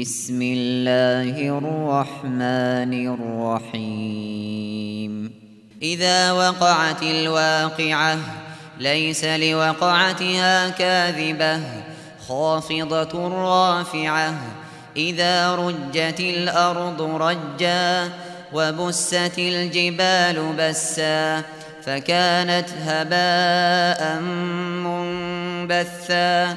بسم الله الرحمن الرحيم. إذا وقعت الواقعة ليس لوقعتها كاذبة خافضة رافعة. إذا رجت الأرض رجا وبست الجبال بسا فكانت هباء منبثا.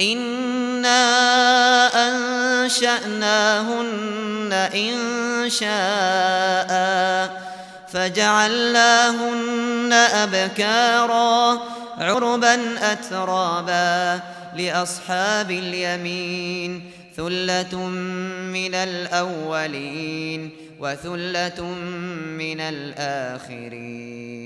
أنا انشأناهن انشاء فجعلناهن ابكارا عربا اترابا لاصحاب اليمين ثلة من الاولين وثلة من الاخرين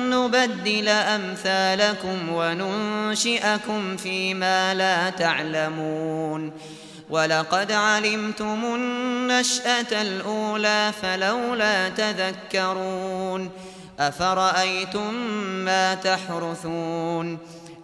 ونبدل أمثالكم وننشئكم فيما لا تعلمون. ولقد علمتم النشأة الأولى فلولا تذكرون. أفرأيتم ما تحرثون؟